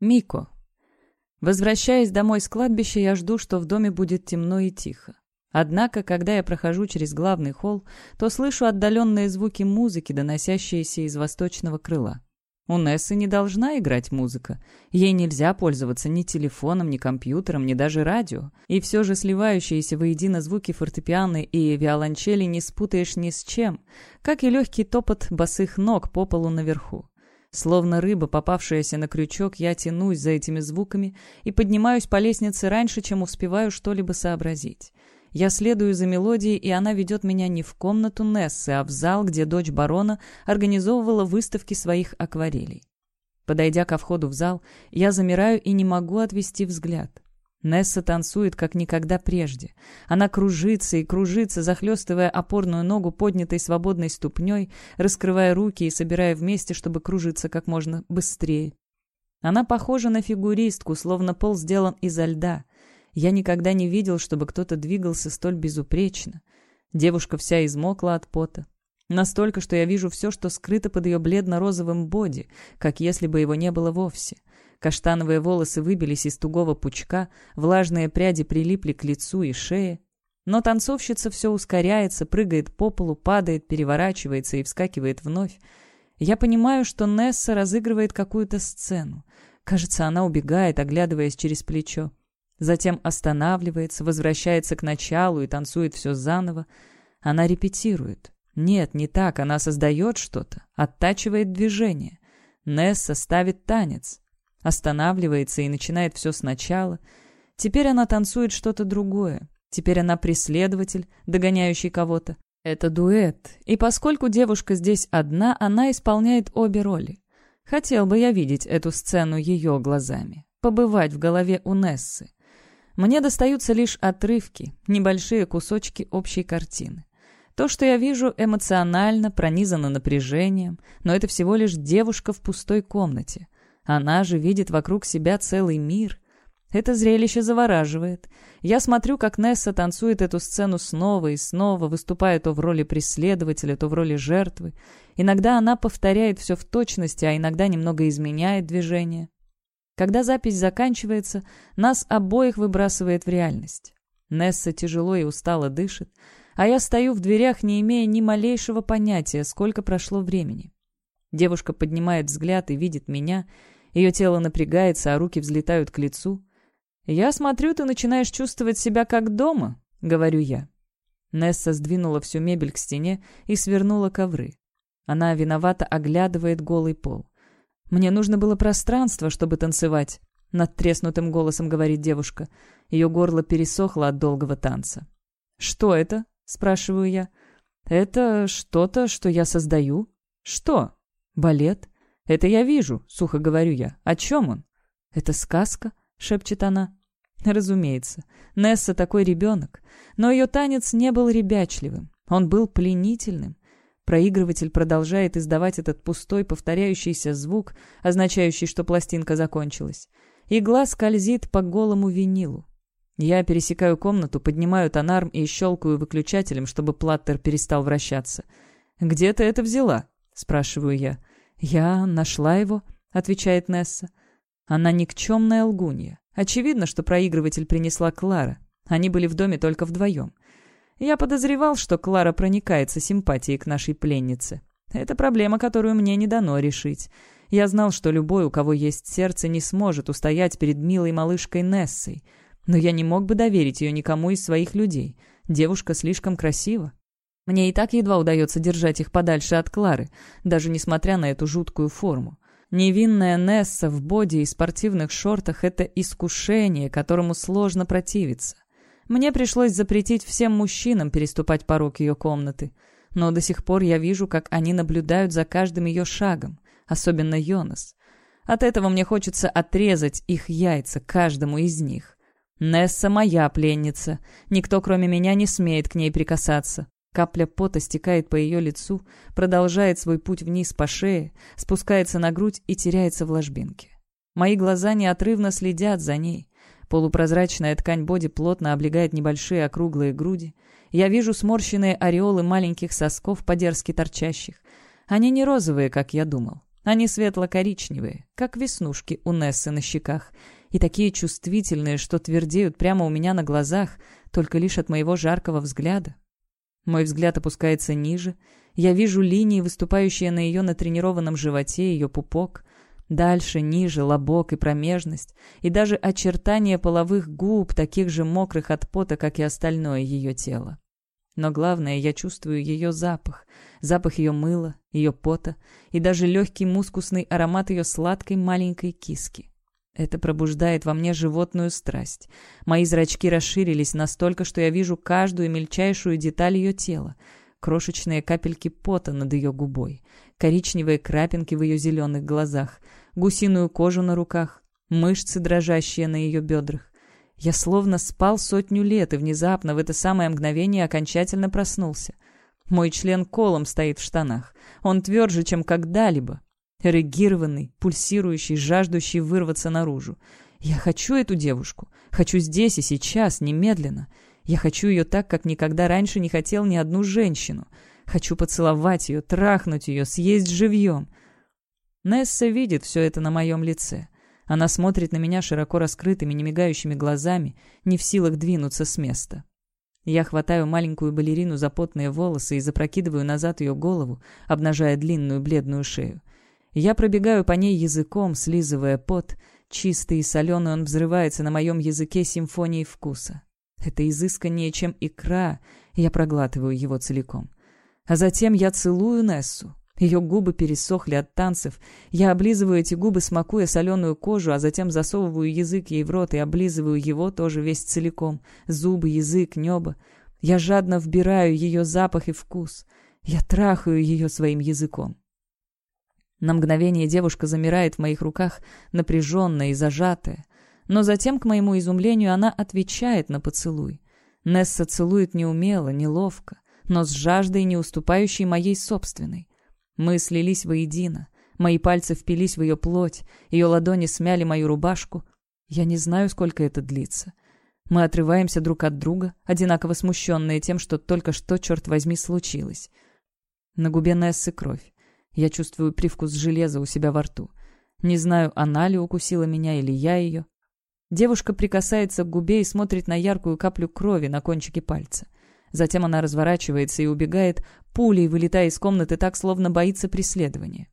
Мико. Возвращаясь домой с кладбища, я жду, что в доме будет темно и тихо. Однако, когда я прохожу через главный холл, то слышу отдаленные звуки музыки, доносящиеся из восточного крыла. У Нессы не должна играть музыка. Ей нельзя пользоваться ни телефоном, ни компьютером, ни даже радио. И все же сливающиеся воедино звуки фортепиано и виолончели не спутаешь ни с чем, как и легкий топот босых ног по полу наверху. Словно рыба, попавшаяся на крючок, я тянусь за этими звуками и поднимаюсь по лестнице раньше, чем успеваю что-либо сообразить. Я следую за мелодией, и она ведет меня не в комнату Нессы, а в зал, где дочь барона организовывала выставки своих акварелей. Подойдя ко входу в зал, я замираю и не могу отвести взгляд. Несса танцует, как никогда прежде. Она кружится и кружится, захлестывая опорную ногу поднятой свободной ступней, раскрывая руки и собирая вместе, чтобы кружиться как можно быстрее. Она похожа на фигуристку, словно пол сделан изо льда. Я никогда не видел, чтобы кто-то двигался столь безупречно. Девушка вся измокла от пота. Настолько, что я вижу все, что скрыто под ее бледно-розовым боди, как если бы его не было вовсе. Каштановые волосы выбились из тугого пучка, влажные пряди прилипли к лицу и шее. Но танцовщица все ускоряется, прыгает по полу, падает, переворачивается и вскакивает вновь. Я понимаю, что Несса разыгрывает какую-то сцену. Кажется, она убегает, оглядываясь через плечо. Затем останавливается, возвращается к началу и танцует все заново. Она репетирует. Нет, не так, она создает что-то, оттачивает движение. Несса ставит танец. Останавливается и начинает все сначала. Теперь она танцует что-то другое. Теперь она преследователь, догоняющий кого-то. Это дуэт. И поскольку девушка здесь одна, она исполняет обе роли. Хотел бы я видеть эту сцену ее глазами. Побывать в голове у Нессы. Мне достаются лишь отрывки, небольшие кусочки общей картины. То, что я вижу, эмоционально, пронизано напряжением, но это всего лишь девушка в пустой комнате. Она же видит вокруг себя целый мир. Это зрелище завораживает. Я смотрю, как Несса танцует эту сцену снова и снова, выступая то в роли преследователя, то в роли жертвы. Иногда она повторяет все в точности, а иногда немного изменяет движение. Когда запись заканчивается, нас обоих выбрасывает в реальность. Несса тяжело и устало дышит, а я стою в дверях, не имея ни малейшего понятия, сколько прошло времени. Девушка поднимает взгляд и видит меня, ее тело напрягается, а руки взлетают к лицу. «Я смотрю, ты начинаешь чувствовать себя как дома», — говорю я. Несса сдвинула всю мебель к стене и свернула ковры. Она виновато оглядывает голый пол. «Мне нужно было пространство, чтобы танцевать», — над треснутым голосом говорит девушка. Ее горло пересохло от долгого танца. «Что это?» — спрашиваю я. «Это что-то, что я создаю». «Что?» «Балет». «Это я вижу», — сухо говорю я. «О чем он?» «Это сказка», — шепчет она. Разумеется, Несса такой ребенок, но ее танец не был ребячливым, он был пленительным. Проигрыватель продолжает издавать этот пустой повторяющийся звук, означающий, что пластинка закончилась. Игла скользит по голому винилу. Я пересекаю комнату, поднимаю тонарм и щелкаю выключателем, чтобы платтер перестал вращаться. «Где ты это взяла?» — спрашиваю я. «Я нашла его», — отвечает Несса. Она никчемная лгунья. Очевидно, что проигрыватель принесла Клара. Они были в доме только вдвоем. Я подозревал, что Клара проникается симпатией к нашей пленнице. Это проблема, которую мне не дано решить. Я знал, что любой, у кого есть сердце, не сможет устоять перед милой малышкой Нессой. Но я не мог бы доверить ее никому из своих людей. Девушка слишком красива. Мне и так едва удается держать их подальше от Клары, даже несмотря на эту жуткую форму. Невинная Несса в боди и спортивных шортах — это искушение, которому сложно противиться. Мне пришлось запретить всем мужчинам переступать порог ее комнаты. Но до сих пор я вижу, как они наблюдают за каждым ее шагом, особенно Йонас. От этого мне хочется отрезать их яйца каждому из них. Несса моя пленница. Никто, кроме меня, не смеет к ней прикасаться. Капля пота стекает по ее лицу, продолжает свой путь вниз по шее, спускается на грудь и теряется в ложбинке. Мои глаза неотрывно следят за ней. Полупрозрачная ткань боди плотно облегает небольшие округлые груди. Я вижу сморщенные ореолы маленьких сосков, по-дерзки торчащих. Они не розовые, как я думал. Они светло-коричневые, как веснушки у Нессы на щеках, и такие чувствительные, что твердеют прямо у меня на глазах, только лишь от моего жаркого взгляда. Мой взгляд опускается ниже, я вижу линии, выступающие на ее натренированном животе, ее пупок. Дальше, ниже, лобок и промежность, и даже очертания половых губ, таких же мокрых от пота, как и остальное ее тело. Но главное, я чувствую ее запах. Запах ее мыла, ее пота и даже легкий мускусный аромат ее сладкой маленькой киски. Это пробуждает во мне животную страсть. Мои зрачки расширились настолько, что я вижу каждую мельчайшую деталь ее тела. Крошечные капельки пота над ее губой, коричневые крапинки в ее зеленых глазах, гусиную кожу на руках, мышцы, дрожащие на ее бедрах. Я словно спал сотню лет и внезапно в это самое мгновение окончательно проснулся. Мой член колом стоит в штанах. Он тверже, чем когда-либо. Эрегированный, пульсирующий, жаждущий вырваться наружу. Я хочу эту девушку. Хочу здесь и сейчас, немедленно. Я хочу ее так, как никогда раньше не хотел ни одну женщину. Хочу поцеловать ее, трахнуть ее, съесть живьем. Несса видит все это на моем лице. Она смотрит на меня широко раскрытыми, немигающими глазами, не в силах двинуться с места. Я хватаю маленькую балерину за потные волосы и запрокидываю назад ее голову, обнажая длинную бледную шею. Я пробегаю по ней языком, слизывая пот. Чистый и соленый он взрывается на моем языке симфонией вкуса. Это изысканнее, чем икра, я проглатываю его целиком. А затем я целую Нессу. Ее губы пересохли от танцев. Я облизываю эти губы, смакуя соленую кожу, а затем засовываю язык ей в рот и облизываю его тоже весь целиком. Зубы, язык, небо. Я жадно вбираю ее запах и вкус. Я трахаю ее своим языком. На мгновение девушка замирает в моих руках, напряженная и зажатая. Но затем, к моему изумлению, она отвечает на поцелуй. Несса целует неумело, неловко, но с жаждой, не уступающей моей собственной. Мы слились воедино. Мои пальцы впились в ее плоть, ее ладони смяли мою рубашку. Я не знаю, сколько это длится. Мы отрываемся друг от друга, одинаково смущенные тем, что только что, черт возьми, случилось. На губе Нессы кровь. Я чувствую привкус железа у себя во рту. Не знаю, она ли укусила меня или я ее. Девушка прикасается к губе и смотрит на яркую каплю крови на кончике пальца. Затем она разворачивается и убегает, пулей вылетая из комнаты так, словно боится преследования.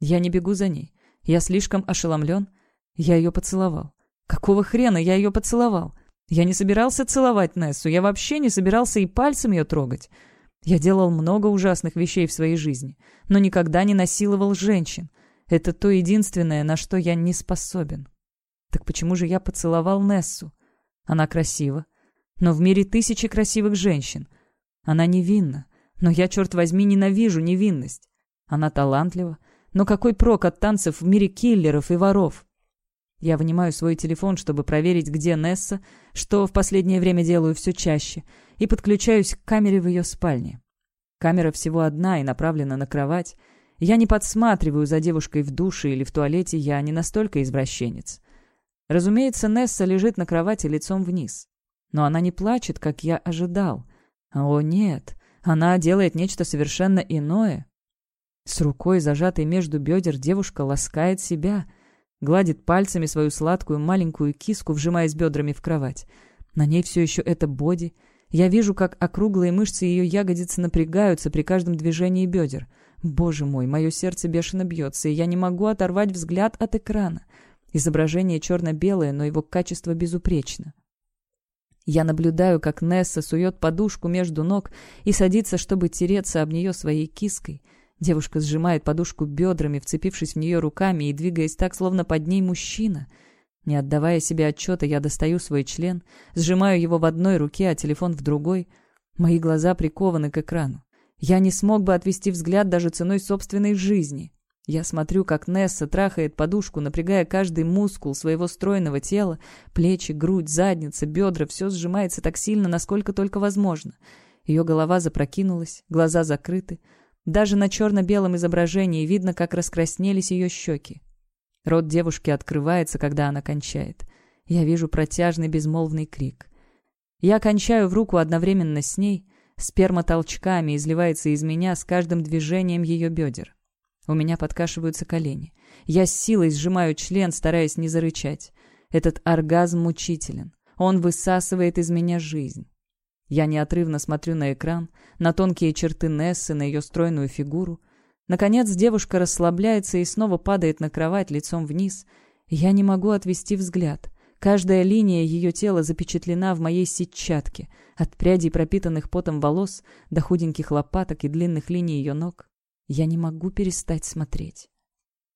Я не бегу за ней. Я слишком ошеломлен. Я ее поцеловал. Какого хрена я ее поцеловал? Я не собирался целовать Нессу, я вообще не собирался и пальцем ее трогать. Я делал много ужасных вещей в своей жизни, но никогда не насиловал женщин. Это то единственное, на что я не способен. Так почему же я поцеловал Нессу? Она красива, но в мире тысячи красивых женщин. Она невинна, но я, черт возьми, ненавижу невинность. Она талантлива, но какой прок от танцев в мире киллеров и воров? Я вынимаю свой телефон, чтобы проверить, где Несса, что в последнее время делаю все чаще, и подключаюсь к камере в ее спальне. Камера всего одна и направлена на кровать. Я не подсматриваю за девушкой в душе или в туалете, я не настолько извращенец. Разумеется, Несса лежит на кровати лицом вниз. Но она не плачет, как я ожидал. О, нет, она делает нечто совершенно иное. С рукой, зажатой между бедер, девушка ласкает себя, гладит пальцами свою сладкую маленькую киску, вжимаясь бедрами в кровать. На ней все еще это боди. Я вижу, как округлые мышцы ее ягодиц напрягаются при каждом движении бедер. Боже мой, мое сердце бешено бьется, и я не могу оторвать взгляд от экрана. Изображение черно-белое, но его качество безупречно. Я наблюдаю, как Несса сует подушку между ног и садится, чтобы тереться об нее своей киской. Девушка сжимает подушку бедрами, вцепившись в нее руками и двигаясь так, словно под ней мужчина. Не отдавая себе отчета, я достаю свой член, сжимаю его в одной руке, а телефон в другой. Мои глаза прикованы к экрану. Я не смог бы отвести взгляд даже ценой собственной жизни. Я смотрю, как Несса трахает подушку, напрягая каждый мускул своего стройного тела. Плечи, грудь, задница, бедра — все сжимается так сильно, насколько только возможно. Ее голова запрокинулась, глаза закрыты. Даже на черно-белом изображении видно, как раскраснелись ее щеки. Рот девушки открывается, когда она кончает. Я вижу протяжный безмолвный крик. Я кончаю в руку одновременно с ней. Сперма толчками изливается из меня с каждым движением ее бедер. У меня подкашиваются колени. Я с силой сжимаю член, стараясь не зарычать. Этот оргазм мучителен. Он высасывает из меня жизнь. Я неотрывно смотрю на экран, на тонкие черты Нессы, на ее стройную фигуру. Наконец девушка расслабляется и снова падает на кровать лицом вниз. Я не могу отвести взгляд. Каждая линия ее тела запечатлена в моей сетчатке, от прядей пропитанных потом волос до худеньких лопаток и длинных линий ее ног. Я не могу перестать смотреть.